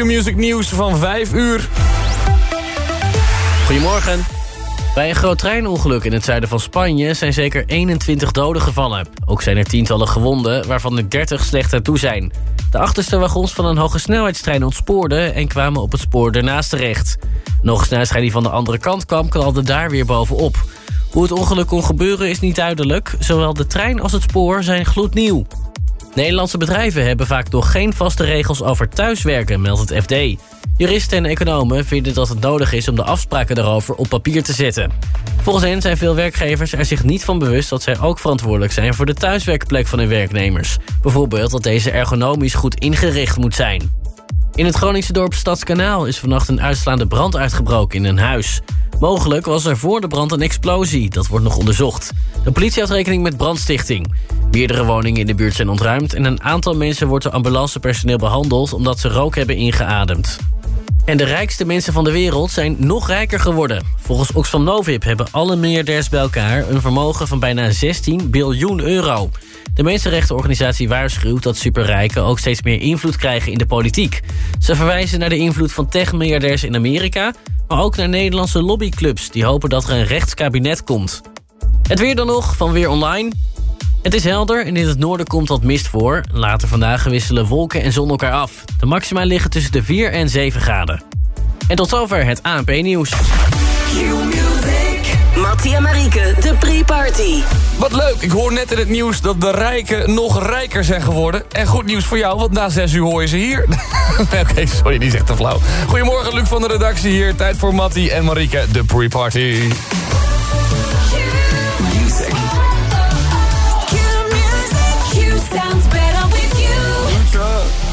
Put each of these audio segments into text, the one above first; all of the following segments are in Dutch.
het Q-Music nieuws van 5 uur. Goedemorgen. Bij een groot treinongeluk in het zuiden van Spanje zijn zeker 21 doden gevallen. Ook zijn er tientallen gewonden, waarvan er 30 slecht toe zijn. De achterste wagons van een hoge snelheidstrein ontspoorden... en kwamen op het spoor ernaast terecht. Nog snelheidstrein die van de andere kant kwam, knalde daar weer bovenop. Hoe het ongeluk kon gebeuren is niet duidelijk. Zowel de trein als het spoor zijn gloednieuw. Nederlandse bedrijven hebben vaak nog geen vaste regels over thuiswerken, meldt het FD. Juristen en economen vinden dat het nodig is om de afspraken daarover op papier te zetten. Volgens hen zijn veel werkgevers er zich niet van bewust dat zij ook verantwoordelijk zijn voor de thuiswerkplek van hun werknemers. Bijvoorbeeld dat deze ergonomisch goed ingericht moet zijn. In het Groningse dorp Stadskanaal is vannacht een uitslaande brand uitgebroken in een huis. Mogelijk was er voor de brand een explosie, dat wordt nog onderzocht. De politie had rekening met brandstichting. Meerdere woningen in de buurt zijn ontruimd... en een aantal mensen wordt door ambulancepersoneel behandeld... omdat ze rook hebben ingeademd. En de rijkste mensen van de wereld zijn nog rijker geworden. Volgens Oxfam Novib hebben alle miljardairs bij elkaar... een vermogen van bijna 16 biljoen euro. De mensenrechtenorganisatie waarschuwt dat superrijken... ook steeds meer invloed krijgen in de politiek. Ze verwijzen naar de invloed van tech-miljardairs in Amerika... maar ook naar Nederlandse lobbyclubs... die hopen dat er een rechtskabinet komt. Het weer dan nog van Weer Online... Het is helder en in het noorden komt wat mist voor. Later vandaag wisselen wolken en zon elkaar af. De maxima liggen tussen de 4 en 7 graden. En tot zover het ANP-nieuws. Mattie en Marieke, de pre-party. Wat leuk, ik hoor net in het nieuws dat de rijken nog rijker zijn geworden. En goed nieuws voor jou, want na 6 uur hoor je ze hier. Oké, sorry, die zegt te flauw. Goedemorgen, Luc van de redactie hier. Tijd voor Mattie en Marieke, de pre-party.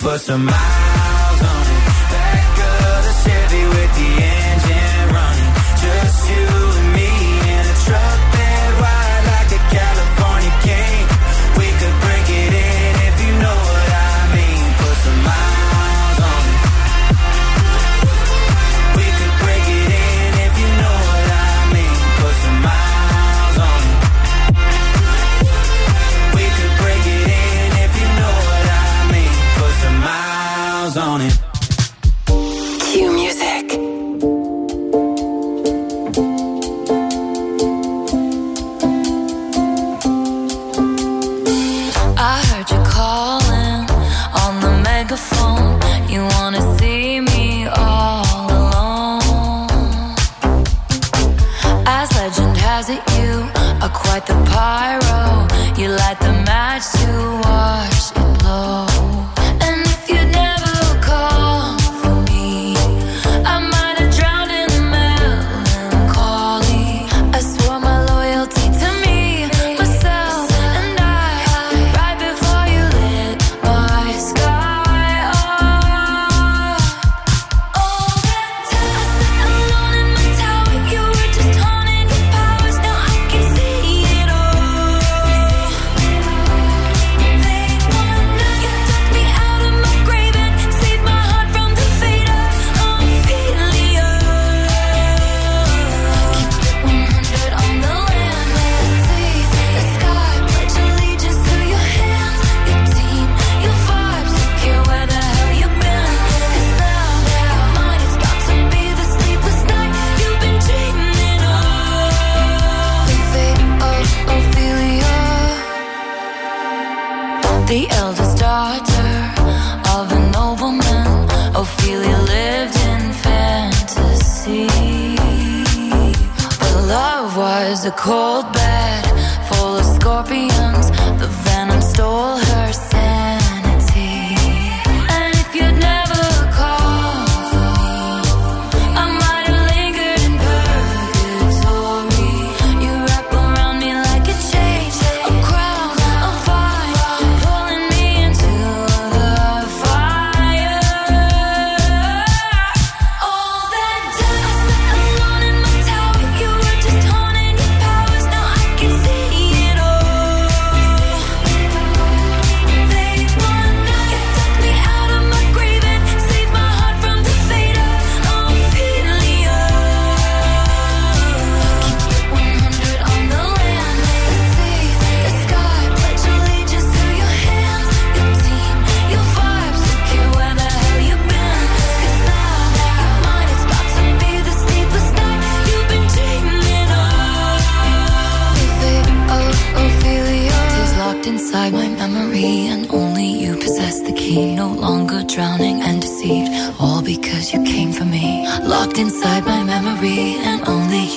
Put some miles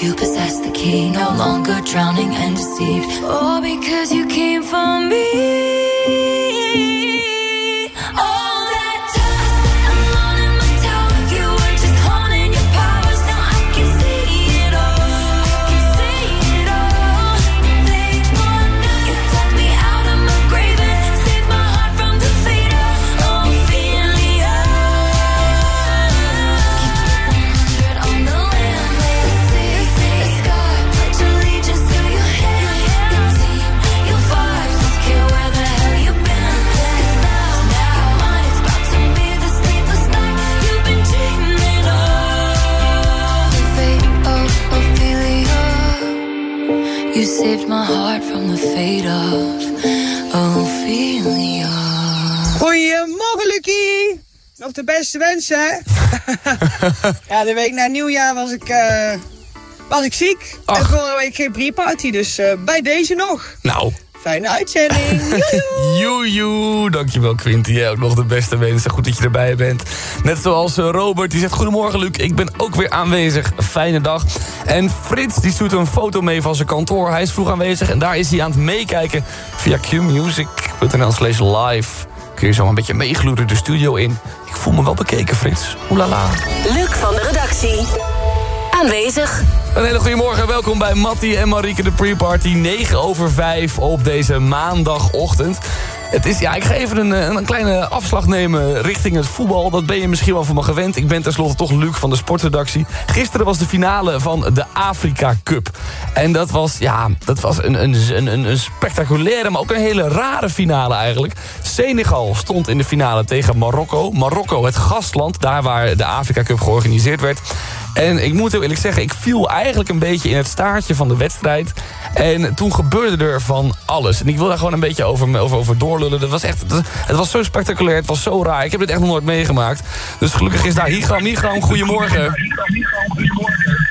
you possess the key. No longer drowning and deceived, all because you beste wensen, ja, de week na nieuwjaar was ik, eh, was ik ziek. Ach. En vorige week geen pre-party, dus eh, bij deze nog. Nou, Fijne uitzending. Joejoe. Joejoe, dankjewel Quinty. Jij ook nog de beste wensen. Goed dat je erbij bent. Net zoals eh, Robert, die zegt... Goedemorgen Luc, ik ben ook weer aanwezig. Fijne dag. En Frits, die stuurt een foto mee van zijn kantoor. Hij is vroeg aanwezig en daar is hij aan het meekijken... via qmusic.nl slash live. Kun je zo een beetje meegloeden de studio in. Ik voel me wel bekeken, Frits. Oelala. Luc van de redactie. Aanwezig. Een hele goede morgen. Welkom bij Mattie en Marieke de Pre-Party. 9 over 5 op deze maandagochtend. Het is, ja, ik ga even een, eh, een kleine afslag nemen richting het voetbal. Dat ben je misschien wel van me gewend. Ik ben tenslotte toch Luc van de sportredactie. Gisteren was de finale van de Afrika Cup. En dat was, ja, dat was een, een, een, een spectaculaire, maar ook een hele rare finale eigenlijk. Senegal stond in de finale tegen Marokko. Marokko, het gastland, daar waar de Afrika Cup georganiseerd werd. En ik moet heel eerlijk zeggen, ik viel eigenlijk een beetje in het staartje van de wedstrijd. En toen gebeurde er van alles. En ik wil daar gewoon een beetje over, over, over doorlullen. Dat was echt, het was zo spectaculair, het was zo raar. Ik heb dit echt nog nooit meegemaakt. Dus gelukkig is daar Higram. Higram, goedemorgen.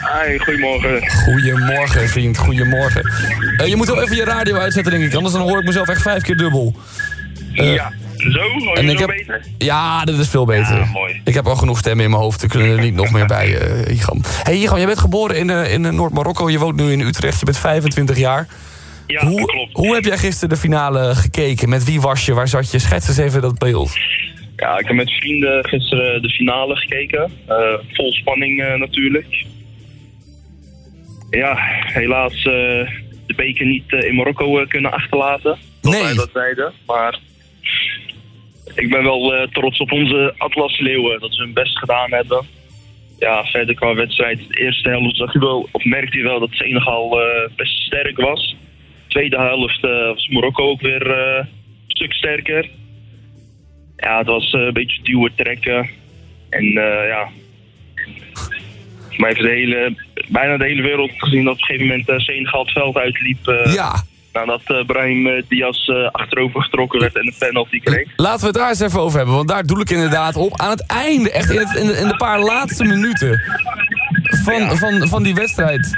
Hi, goedemorgen. Goedemorgen, vriend. Goedemorgen. Eh, je moet wel even je radio uitzetten, denk ik. Anders dan hoor ik mezelf echt vijf keer dubbel. Eh, ja, zo? Hoor en ik zo heb- beter? Ja, dit is veel beter. Ja, mooi. Ik heb al genoeg stemmen in mijn hoofd. Er kunnen er niet nog meer bij, Igam. hey, Igam, jij bent geboren in, eh, in Noord-Marokko. Je woont nu in Utrecht. Je bent 25 jaar. Ja, dat hoe, klopt. hoe heb jij gisteren de finale gekeken? Met wie was je? Waar zat je? Schets eens even dat beeld. Ja, ik heb met vrienden gisteren de finale gekeken. Eh, vol spanning natuurlijk. Ja, helaas de beker niet in Marokko kunnen achterlaten. Dat Nee. wij dat zeiden. Maar ik ben wel eh, trots op onze Atlas Leeuwen. Dat ze hun best gedaan hebben. Ja, verder qua wedstrijd. De eerste helft zag je wel, of merkte je wel dat Senegal eh, best sterk was. Tweede helft eh, was Marokko ook weer een stuk sterker. Ja, het was een beetje duwen, trekken. En ja. Mij heeft de hele, bijna de hele wereld gezien dat op een gegeven moment Senegal het veld uitliep. ja, Nadat eh Brahim eh, Diaz eh, achterover getrokken werd en een penalty kreeg. laten we het daar eens even over hebben. Want daar doe ik inderdaad op. Aan het einde, echt in, het, in, de, in de paar laatste minuten van, van, van die wedstrijd.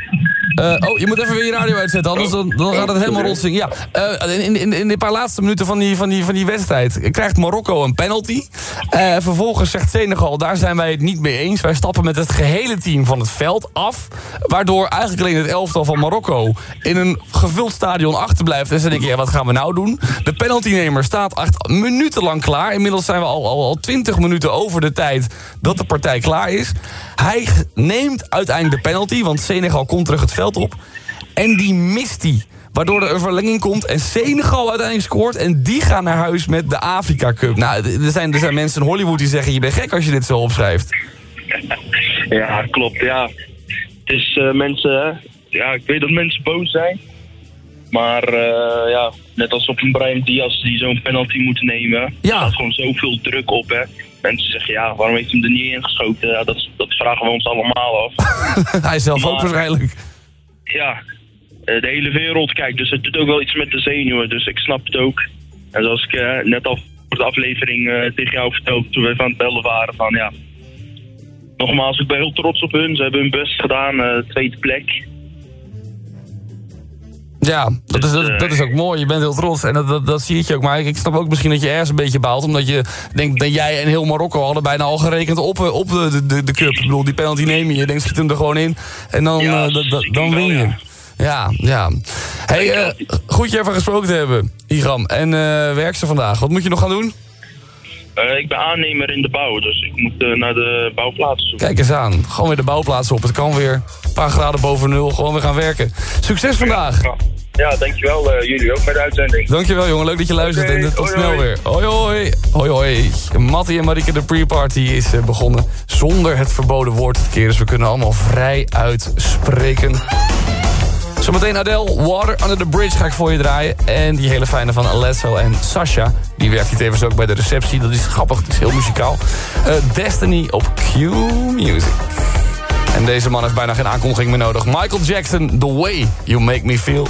Eh, oh, je moet even weer je radio uitzetten, anders dan, dan gaat het helemaal rotzingen. Ja, eh, in, in, in de paar laatste minuten van die, van, die, van die wedstrijd krijgt Marokko een penalty. Eh, vervolgens zegt Senegal, daar zijn wij het niet mee eens. Wij stappen met het gehele team van het veld af. Waardoor eigenlijk alleen het elftal van Marokko in een gevuld stadion achterblijft. En ze denken, ja, wat gaan we nou doen? De penaltynemer staat echt minutenlang klaar. Inmiddels zijn we al, al, al 20 minuten over de tijd dat de partij klaar is. Hij neemt uiteindelijk de penalty, want Senegal komt terug het veld op. En die mist hij. Waardoor er een verlenging komt en Senegal uiteindelijk scoort. En die gaan naar huis met de Afrika Cup. Nou, er zijn, er zijn mensen in Hollywood die zeggen... je bent gek als je dit zo opschrijft. Ja, klopt. Ja. Het is eh, mensen, ja, ik weet dat mensen boos zijn. Maar eh, ja, net als op een Brian Diaz die zo'n penalty moet nemen. Ja. Er staat gewoon zoveel druk op, hè. Mensen zeggen, ja, waarom heeft hij hem er niet ingeschoten? Ja, dat, dat vragen we ons allemaal af. Hij zelf ook waarschijnlijk. Ja, eh, de hele wereld kijkt. Dus het doet ook wel iets met de zenuwen. Dus ik snap het ook. En zoals ik eh, net al voor de aflevering eh, tegen jou vertelde toen we van het bellen waren van ja. Nogmaals, ik ben heel trots op hun. Ze hebben hun best gedaan. tweede plek. Ja, dat is, dat, eh, dat is ook mooi. Je bent heel trots en dat, dat, dat zie je ook. Maar ik, ik snap ook misschien dat je ergens een beetje baalt. Omdat je denkt dat jij en heel Marokko hadden bijna al gerekend op, eh, op de, de, de cup. Ik bedoel, die penalty neem je. Je denkt, schiet hem er gewoon in. En dan, Ja, eh, dan win je. ja. Ja, ja. Hey, goed je even gesproken te hebben, Igram. En werk ze vandaag. Wat moet je nog gaan doen? Ik ben aannemer in de bouw. Dus ik moet naar de bouwplaats. Kijk eens aan. Gewoon weer de bouwplaats op. Het kan weer. Een paar graden boven nul. Gewoon weer gaan werken. Succes vandaag. Ja, ja dankjewel. eh, jullie ook met de uitzending. Dankjewel jongen, leuk dat je luistert en eh, tot hoi, snel hoi. weer. Hoi hoi. Hoi hoi. Mattie en Marieke de pre-party is eh, begonnen zonder het verboden woord te keren. Dus we kunnen allemaal vrij uitspreken. Zometeen Adele, Water Under the Bridge ga ik voor je draaien. En die hele fijne van Alesso en Sasha. Die werkt hier tevens ook bij de receptie. Dat is grappig, het is heel muzikaal. Destiny op Q Music. En deze man heeft bijna geen aankondiging meer nodig. Michael Jackson, The Way You Make Me Feel.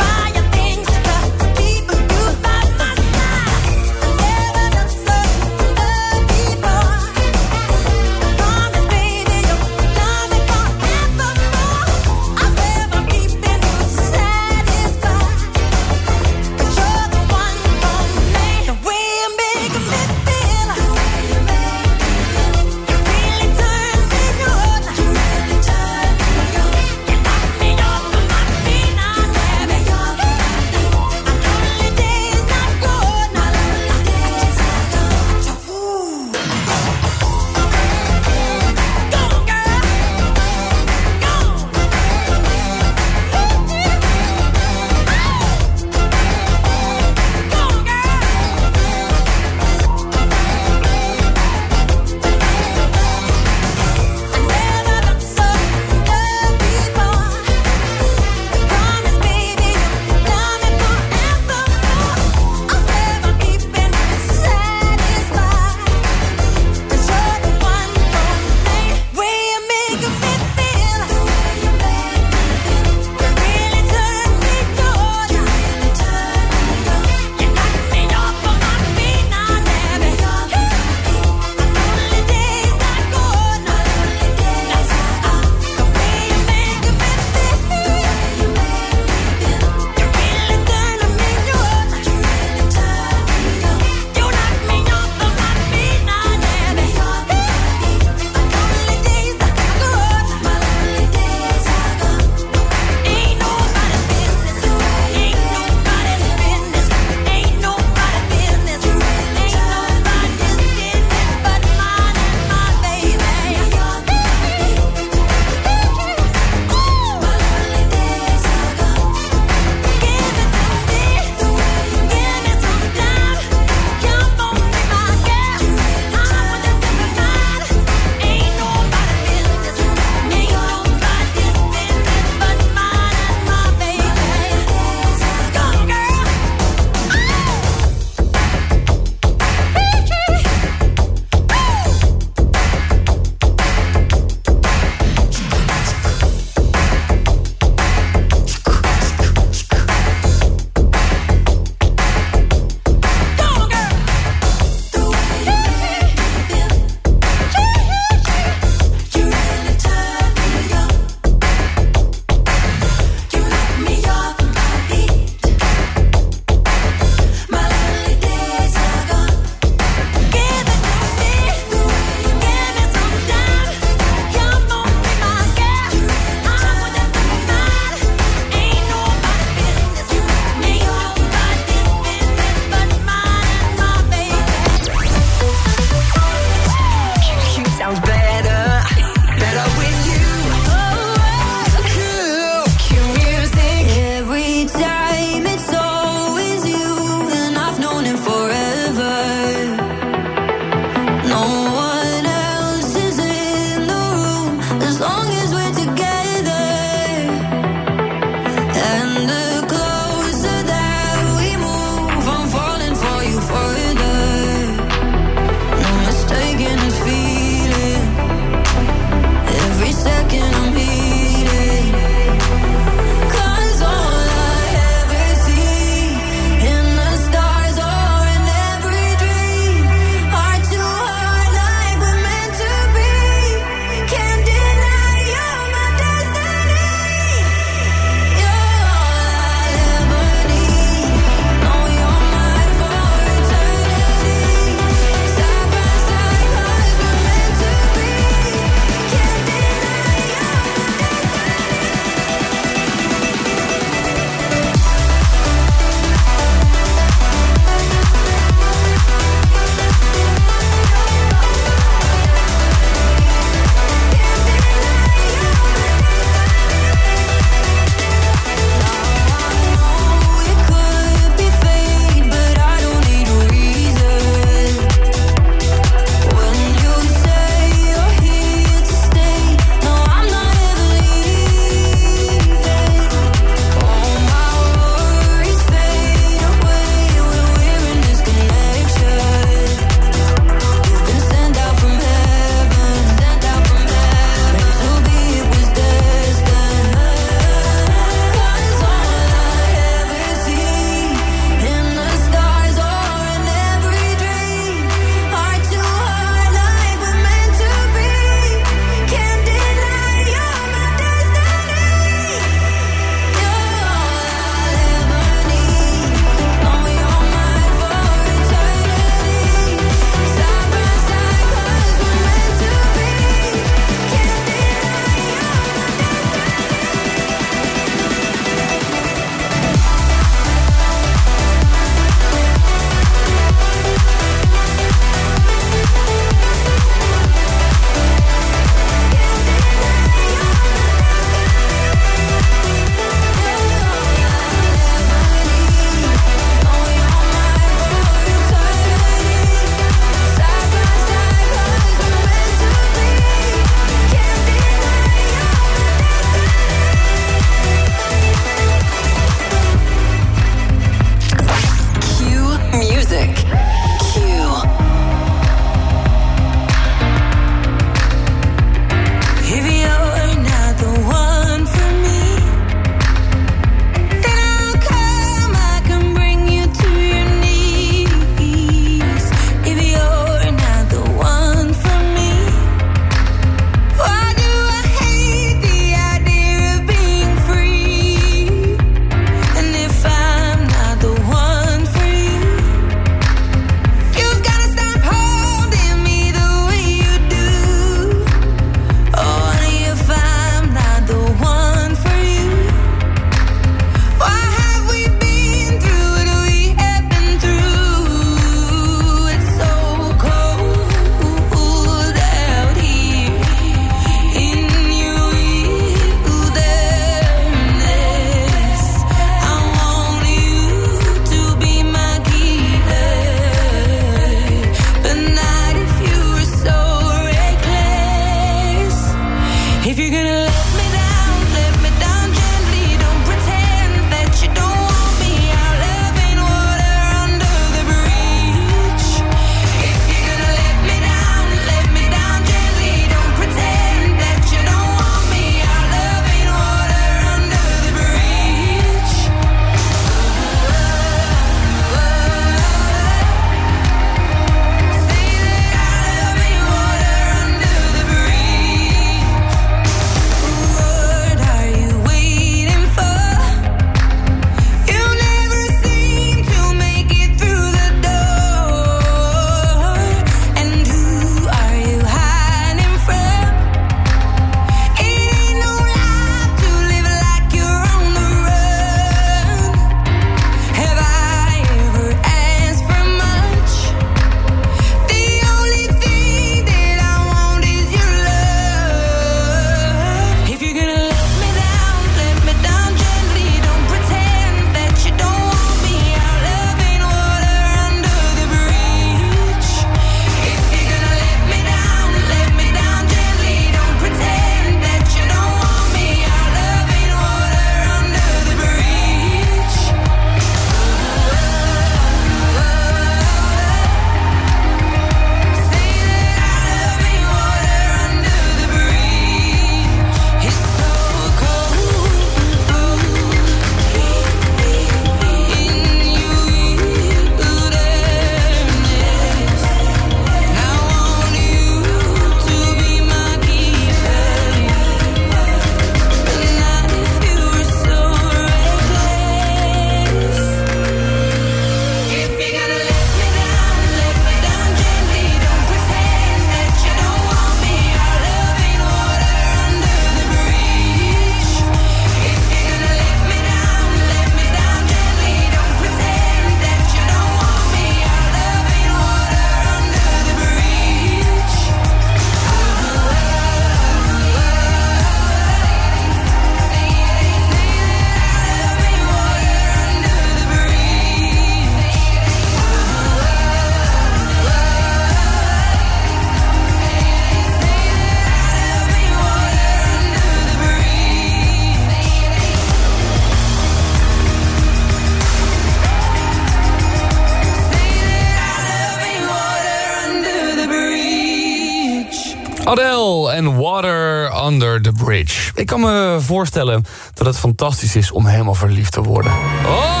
Adele en Water Under the Bridge. Ik kan me voorstellen dat het fantastisch is om helemaal verliefd te worden. Oh,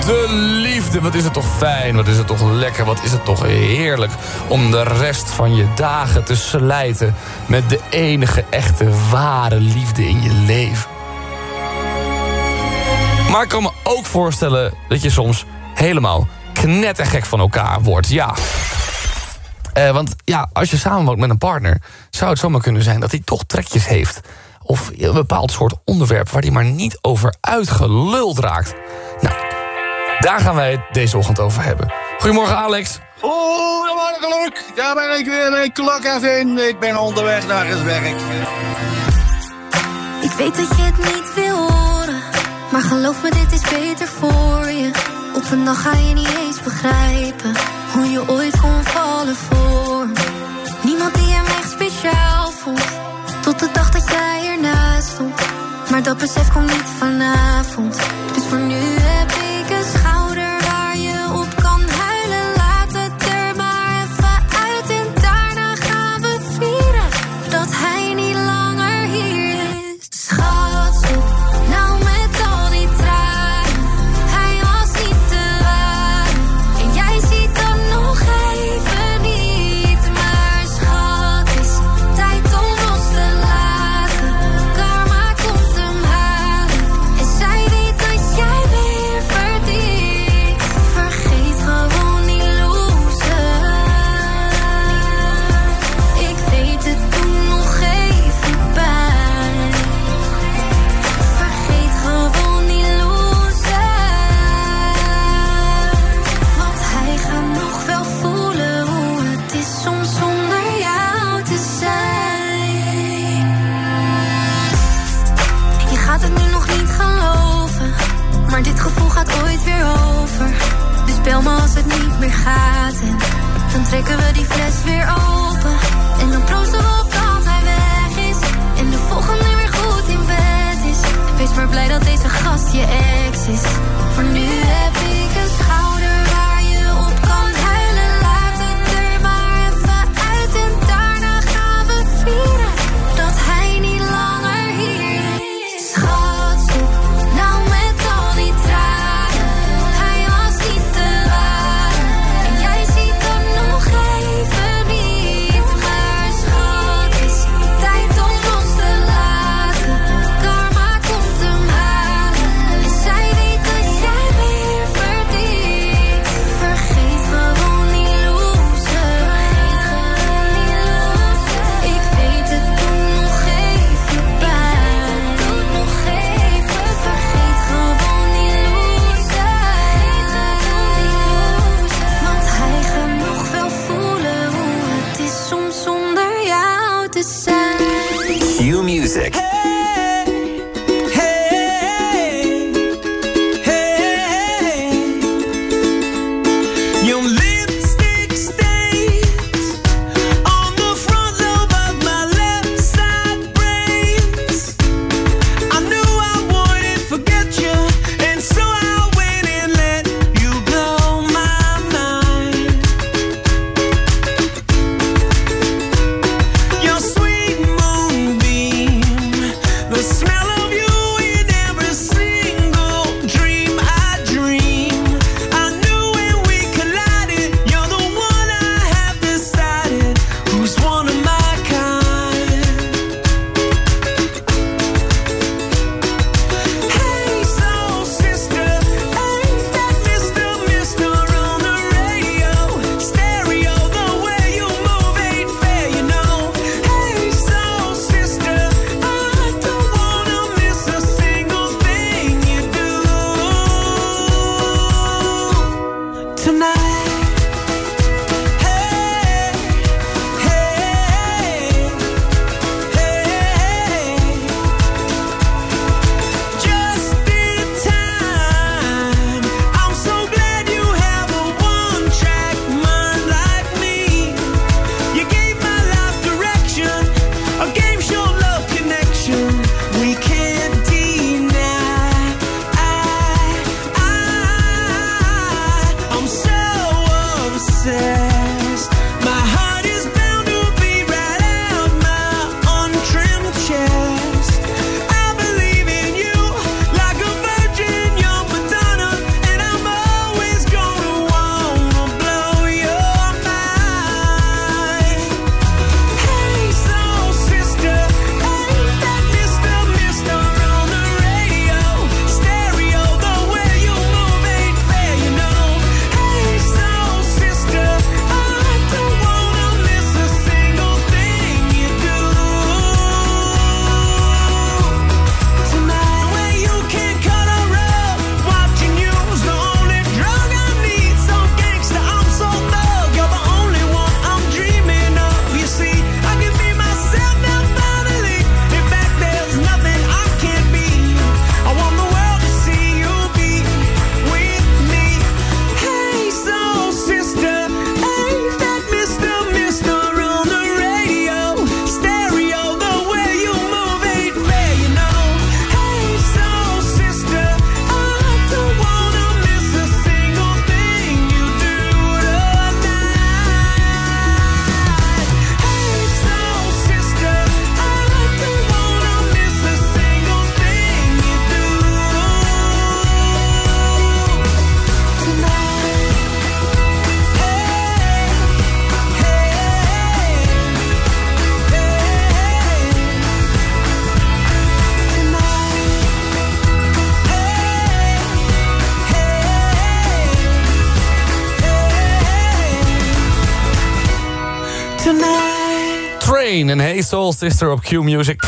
de liefde, wat is het toch fijn, wat is het toch lekker, wat is het toch heerlijk... om de rest van je dagen te slijten met de enige echte ware liefde in je leven. Maar ik kan me ook voorstellen dat je soms helemaal knettergek van elkaar wordt, ja... Eh, want ja, als je samenwoont met een partner... zou het zomaar kunnen zijn dat hij toch trekjes heeft... of een bepaald soort onderwerp waar hij maar niet over uitgeluld raakt. Nou, daar gaan wij het deze ochtend over hebben. Goedemorgen, Alex. Goedemorgen, Luc. Daar ben ik weer. Ik klok even in. Ik ben onderweg naar het werk. Ik weet dat je het niet wil horen, maar geloof me, dit is beter voor je. Op een dag ga je niet eens begrijpen hoe je ooit kon vallen voor. Niemand die hem echt speciaal vond, tot de dag dat jij ernaast stond. Maar dat besef komt niet vanavond, dus voor nu Your lipstick Soul Sister op Q Music.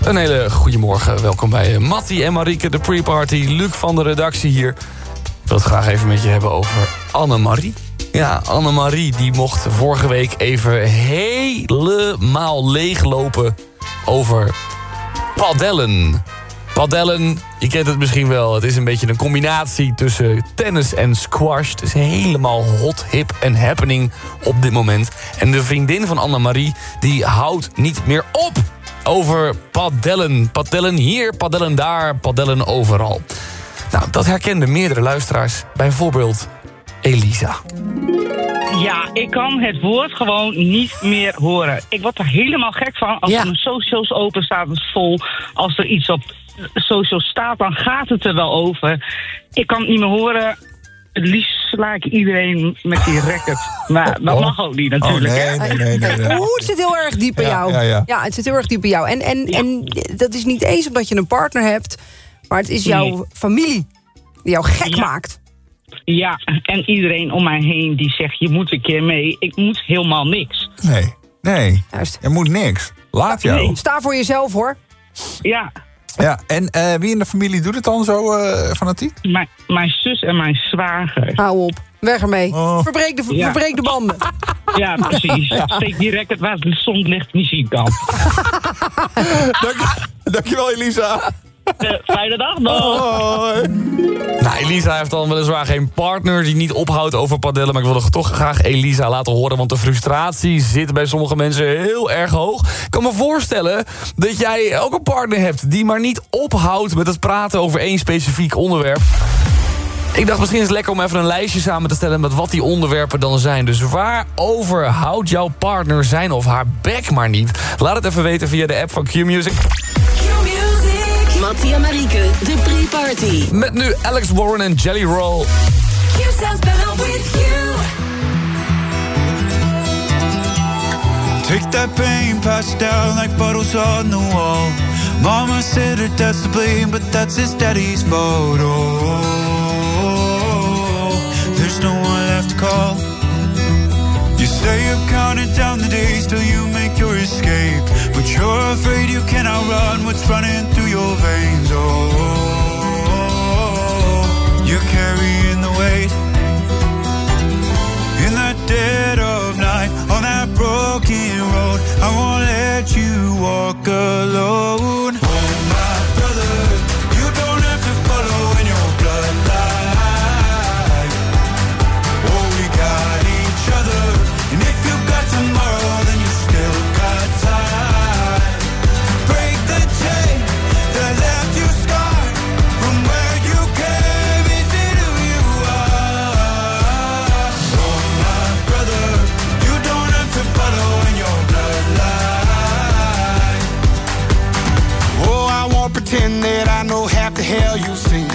Een hele goede morgen. Welkom bij eh, Mattie en Marieke, de pre-party. Luc van de redactie hier. Ik wil het graag even met je hebben over Annemarie. Ja, Annemarie die mocht vorige week even helemaal leeglopen over padellen. Padellen, je kent het misschien wel. Het is een beetje een combinatie tussen tennis en squash. Het is helemaal hot, hip en happening op dit moment. En de vriendin van Annemarie, die houdt niet meer op over padellen. Padellen hier, padellen daar, padellen overal. Nou, dat herkenden meerdere luisteraars. Bijvoorbeeld Elisa. Ja, ik kan het woord gewoon niet meer horen. Ik word er helemaal gek van als Ja. er een socials open staat, is vol. Als er iets op socials staat, dan gaat het er wel over. Ik kan het niet meer horen. Het liefst sla ik iedereen met die racket. Maar dat mag ook niet Oh, natuurlijk. hè? nee, nee, nee, nee. nee. Oeh, het zit heel erg diep bij Ja, jou. ja, ja. het zit heel erg diep bij jou. En, en, en dat is niet eens omdat je een partner hebt, maar het is jouw Nee. familie die jou gek Ja. maakt. Ja, en iedereen om mij heen die zegt, je moet een keer mee. Ik moet helemaal niks. Nee, nee. Juist. Je moet niks. Laat jou. Nee. Sta voor jezelf hoor. Ja, Ja, en eh, wie in de familie doet het dan zo eh, fanatiek? mijn, mijn zus en mijn zwager. Hou op. Weg ermee. Oh. Verbreek, de, Ja. verbreek de banden. Ja, precies. Steek die racket waar het zonlicht niet zien kan. Dank, dankjewel, Elisa. Fijne dag nog. Nou, Elisa heeft dan weliswaar geen partner die niet ophoudt over padellen. Maar ik wilde toch graag Elisa laten horen. Want de frustratie zit bij sommige mensen heel erg hoog. Ik kan me voorstellen dat jij ook een partner hebt... die maar niet ophoudt met het praten over één specifiek onderwerp. Ik dacht misschien is het lekker om even een lijstje samen te stellen... met wat die onderwerpen dan zijn. Dus waarover houdt jouw partner zijn of haar bek maar niet? Laat het even weten via de app van Q-Music. Mattie en Marieke, de pre-party. Met nu Alex Warren en Jelly Roll. You sounds better with you. Take that pain, pass it down like bottles on the wall. Mama said her dad's to blame, but that's his daddy's fault. Oh, there's no one left to call. You stay up counting down the days till you make your escape. But you're afraid you cannot run what's running through your veins. Oh, you're carrying the weight. In the dead of night, on that broken road, I won't let you walk alone. I know half the hell you've seen.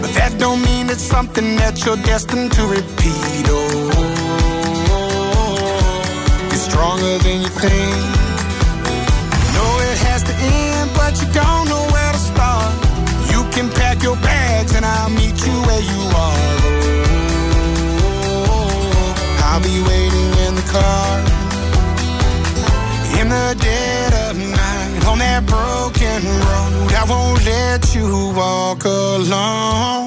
But that don't mean it's something that you're destined to repeat. Oh, you're stronger than you think. Know it has to end, but you don't know where to start. You can pack your bags and I'll meet you where you are. Oh, I'll be waiting in the car in the dead of night on that broken road. I won't let you walk alone.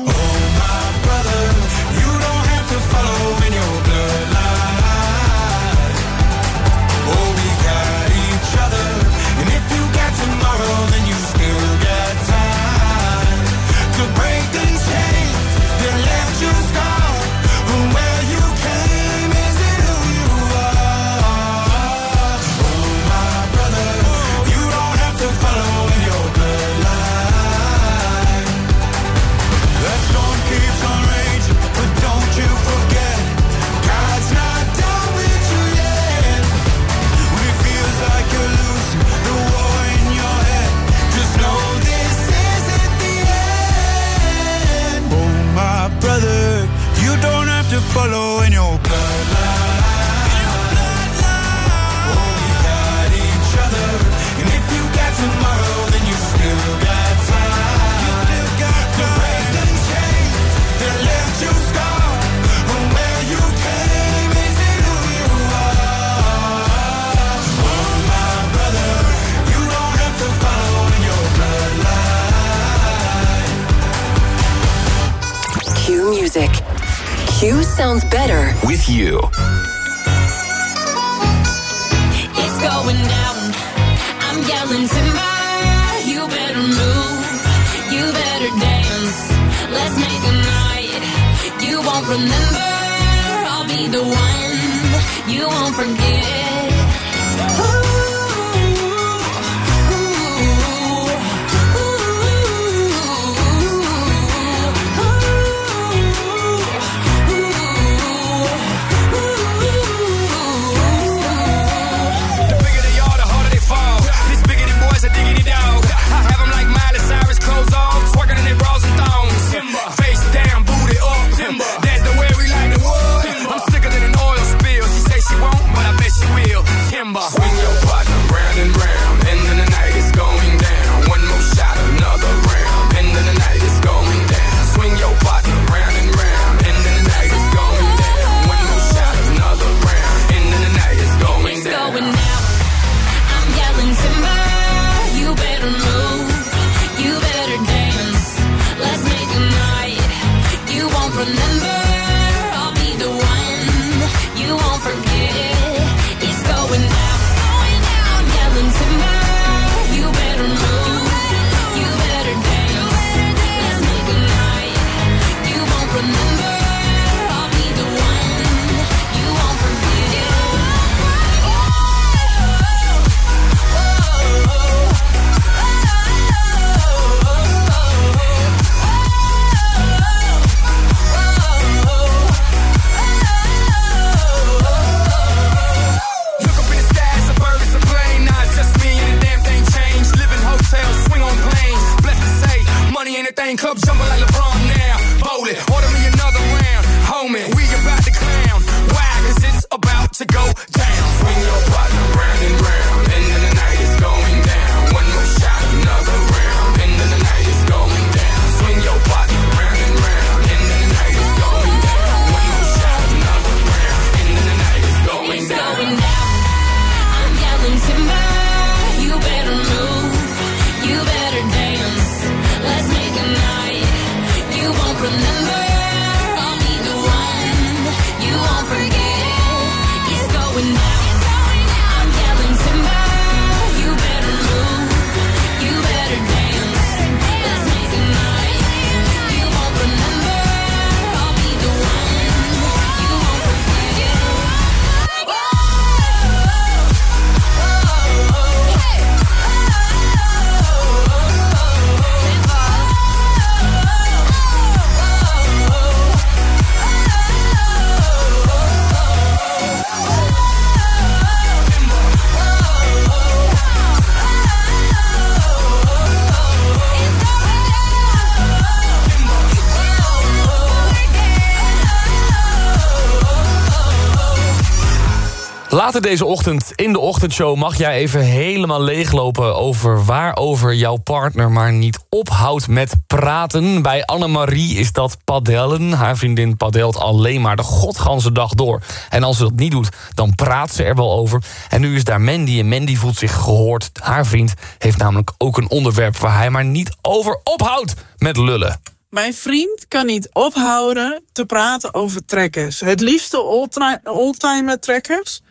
Deze ochtend in de ochtendshow mag jij even helemaal leeglopen over waarover jouw partner maar niet ophoudt met praten. Bij Annemarie is dat padellen. Haar vriendin padelt alleen maar de godganse dag door. En als ze dat niet doet, dan praat ze er wel over. En nu is daar Mandy en Mandy voelt zich gehoord. Haar vriend heeft namelijk ook een onderwerp waar hij maar niet over ophoudt met lullen. Mijn vriend kan niet ophouden te praten over trekkers. Het liefste oldti- oldtimer trekkers.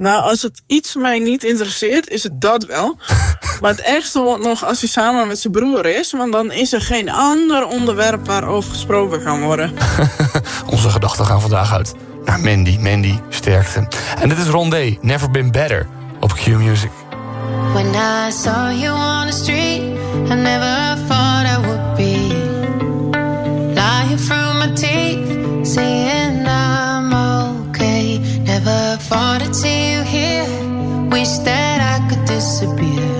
Nou, als het iets mij niet interesseert, is het dat wel. Maar het ergste wordt nog als hij samen met zijn broer is. Want dan is er geen ander onderwerp waarover gesproken kan worden. Onze gedachten gaan vandaag uit naar Mandy. Mandy, sterkte. En dit is Rondé, Never Been Better, op Q Music. When I saw you on the street, I never thought I would be lying through my teeth, saying. Never thought I'd you here. Wish that I could disappear.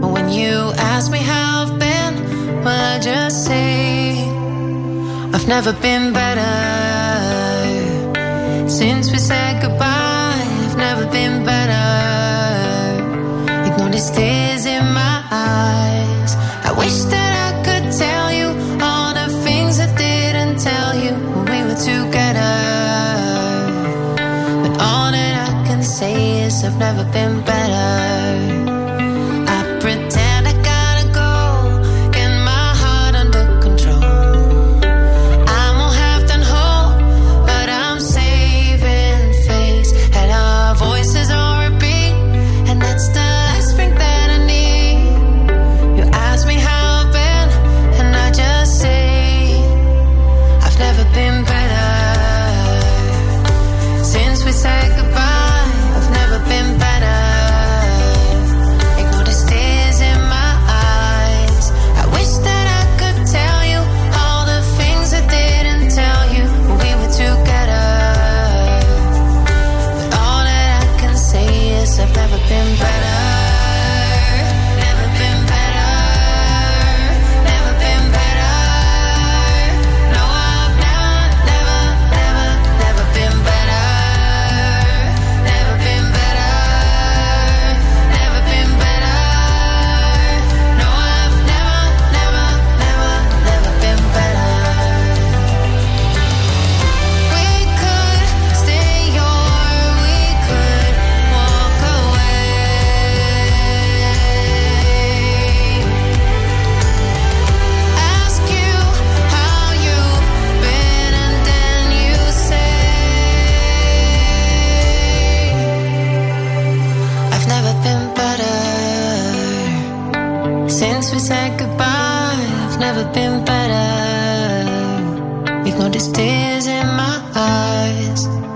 But when you ask me how I've been, well, I just say I've never been better. Since we said goodbye, I've never been better. Ignore these tears in my eyes. Never been better.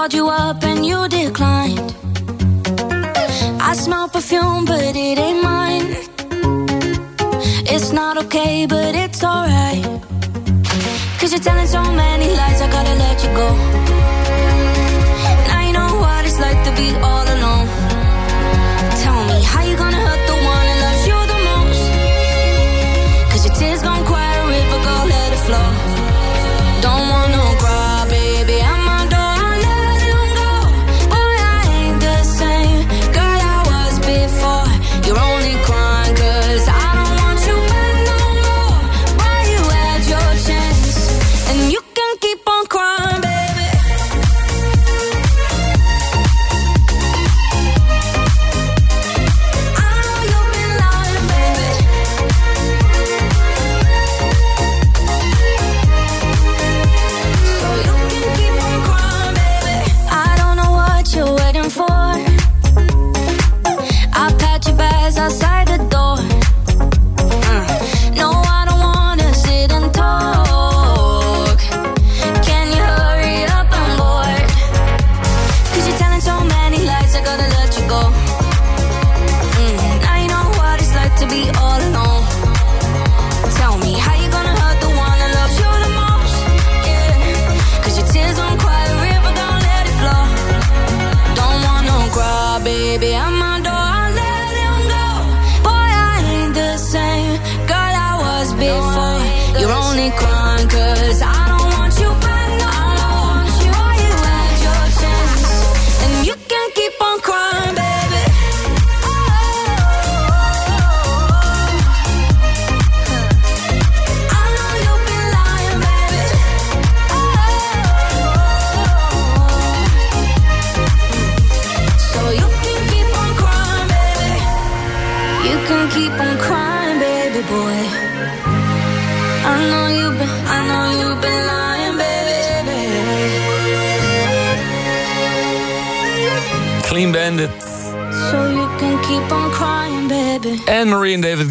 Called you up and you declined. I smell perfume, but it ain't mine. It's not okay, but it's alright. Cause you're telling so many lies, I gotta let you go. Now you know what it's like to be all alone. Tell me, how you gonna hurt the one that loves you the most? Cause your tears gon' quiet a river, go let it flow.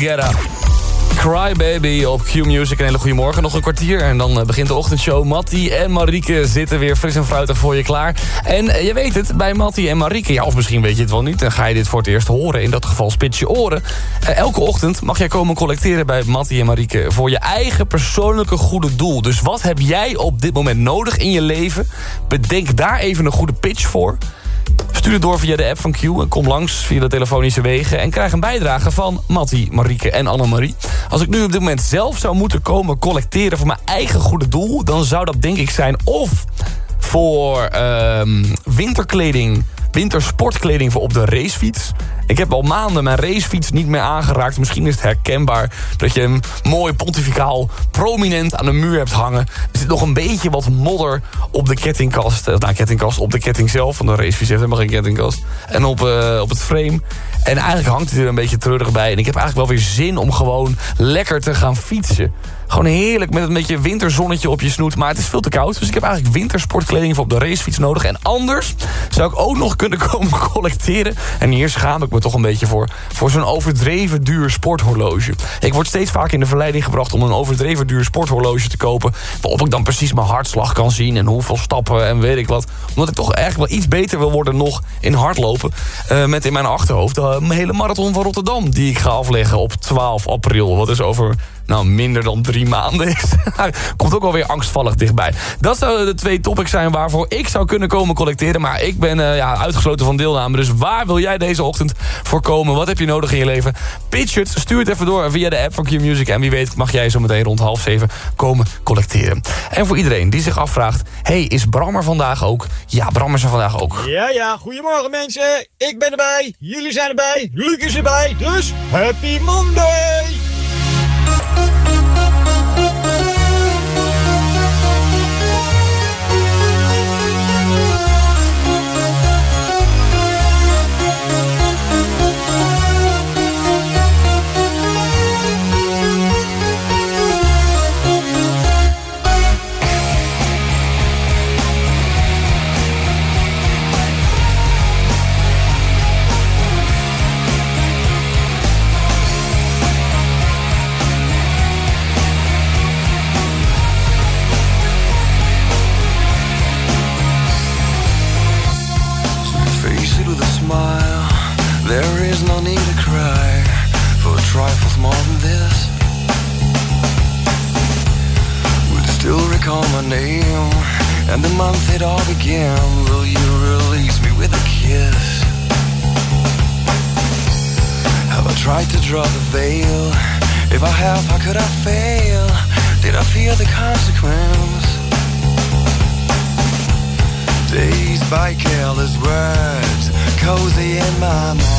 Guetta. Cry Baby op Q Music. Een hele goede morgen. Nog een kwartier en dan eh, begint de ochtendshow. Mattie en Marieke zitten weer fris en fruitig voor je klaar. En eh, je weet het, bij Mattie en Marieke... ja, of misschien weet je het wel niet... dan ga je dit voor het eerst horen. In dat geval spits je oren. Eh, elke ochtend mag jij komen collecteren bij Mattie en Marieke... voor je eigen persoonlijke goede doel. Dus wat heb jij op dit moment nodig in je leven? Bedenk daar even een goede pitch voor... Stuur het door via de app van Q en kom langs via de telefonische wegen... en krijg een bijdrage van Mattie, Marieke en Annemarie. Als ik nu op dit moment zelf zou moeten komen collecteren... voor mijn eigen goede doel... dan zou dat denk ik zijn of voor ehm, winterkleding... wintersportkleding voor op de racefiets. Ik heb al maanden mijn racefiets niet meer aangeraakt. Misschien is het herkenbaar dat je hem mooi pontificaal prominent aan de muur hebt hangen. Er zit nog een beetje wat modder op de kettingkast. Eh, Nou, kettingkast op de ketting zelf. Want een racefiets heeft helemaal geen kettingkast. En op, eh, op het frame. En eigenlijk hangt het er een beetje treurig bij. En ik heb eigenlijk wel weer zin om gewoon lekker te gaan fietsen. Gewoon heerlijk met een beetje winterzonnetje op je snoet. Maar het is veel te koud. Dus ik heb eigenlijk wintersportkleding voor op de racefiets nodig. En anders zou ik ook nog kunnen komen collecteren. En hier schaam ik me toch een beetje voor. Voor zo'n overdreven duur sporthorloge. Ik word steeds vaak in de verleiding gebracht om een overdreven duur sporthorloge te kopen. Waarop ik dan precies mijn hartslag kan zien. En hoeveel stappen en weet ik wat. Omdat ik toch eigenlijk wel iets beter wil worden nog in hardlopen. Eh, met in mijn achterhoofd de mijn hele marathon van Rotterdam. Die ik ga afleggen op 12 april. Wat is over nou, minder dan drie maanden. Komt ook alweer angstvallig dichtbij. Dat zouden de twee topics zijn waarvoor ik zou kunnen komen collecteren. Maar ik ben eh, ja, uitgesloten van deelname. Dus waar wil jij deze ochtend voor komen? Wat heb je nodig in je leven? Pitch het, stuur het even door via de app van Q-Music. En wie weet mag jij zo meteen rond half zeven komen collecteren. En voor iedereen die zich afvraagt... hey, is Bram er vandaag ook? Ja, Bram is er vandaag ook. Ja, ja, goedemorgen mensen. Ik ben erbij, jullie zijn erbij, Luc is erbij, dus Happy Monday! My name and the month it all began. Will you release me with a kiss? Have I tried to draw the veil? If I have, how could I fail? Did I fear the consequence? Dazed by careless words, cozy in my mind.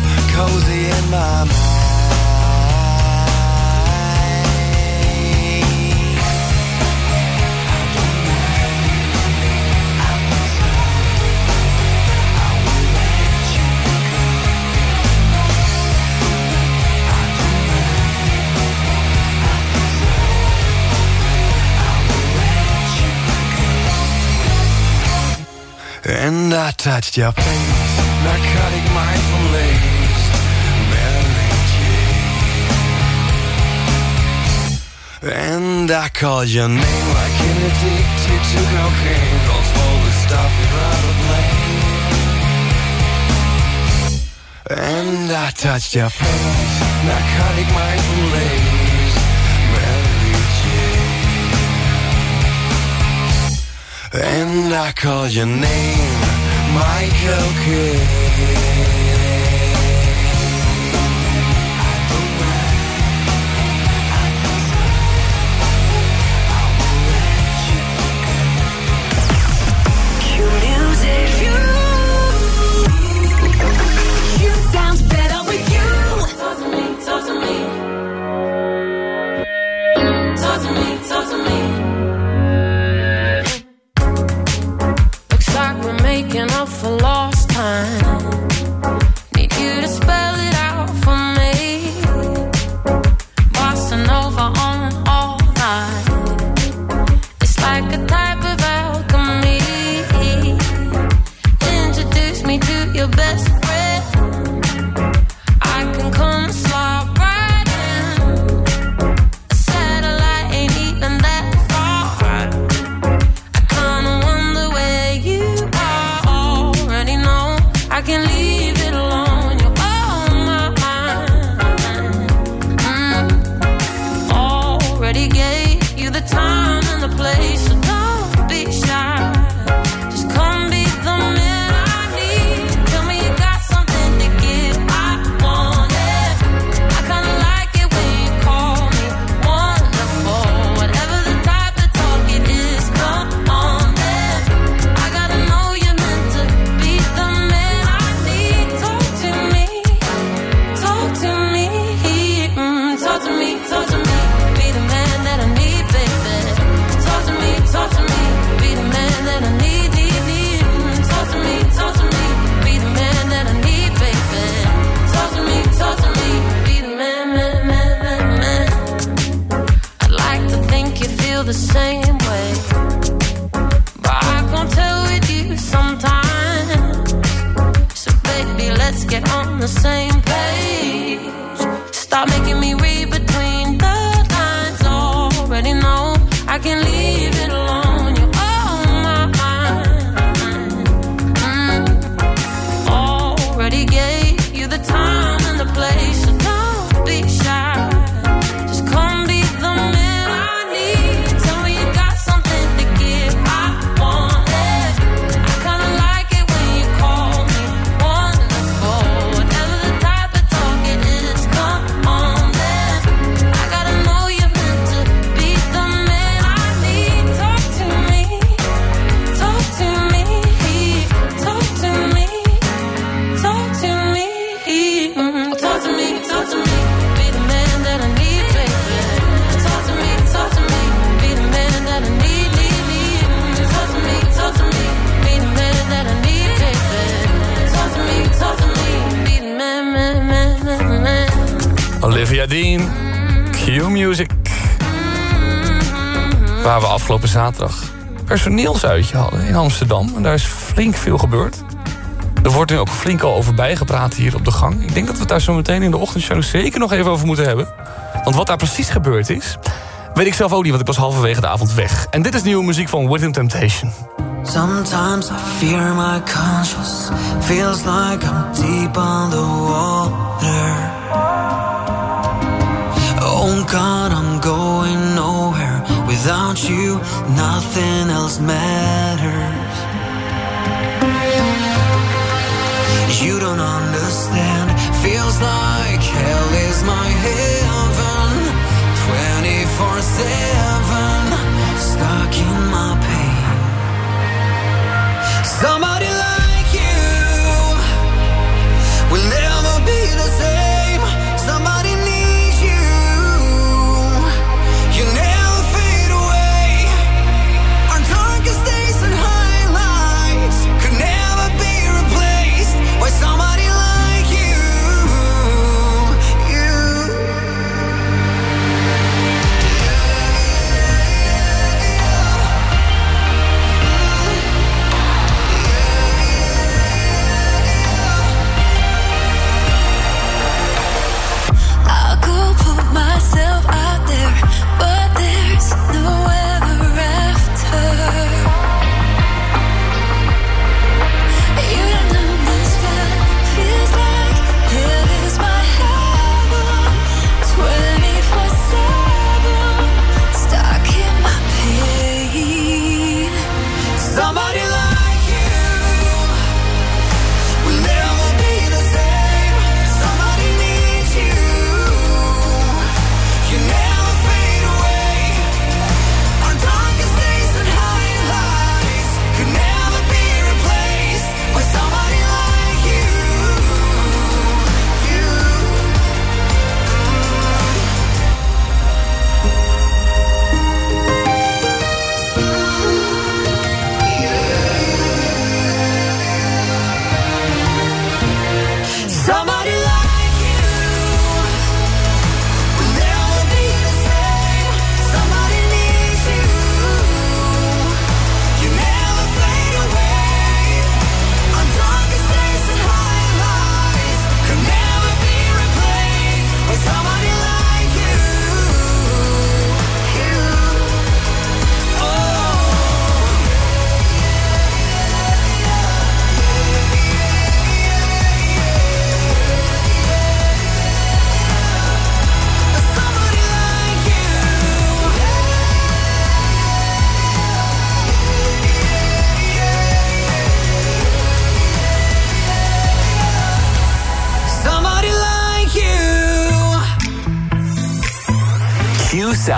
cozy in my mind. I. I. I will let you. I. I. I will let you. And I touched your face, narcotic mind. I called your name like an addicted to cocaine. Calls for the stuff you'd rather play. And I touched your face, narcotic mindful lace, Mary Jane. And I called your name, Michael Kidd. Zaterdag personeelsuitje hadden in Amsterdam. En daar is flink veel gebeurd. Er wordt nu ook flink al over bijgepraat hier op de gang. Ik denk dat we het daar zo meteen in de ochtendshow zeker nog even over moeten hebben. Want wat daar precies gebeurd is, weet ik zelf ook niet, want ik was halverwege de avond weg. En dit is nieuwe muziek van Within Temptation. Sometimes fear my. Feels like I'm deep. Oh. Without you, nothing else matters. You don't understand. Feels like hell is my heaven. 24 7. Stuck in my pain. Somebody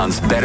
Q sounds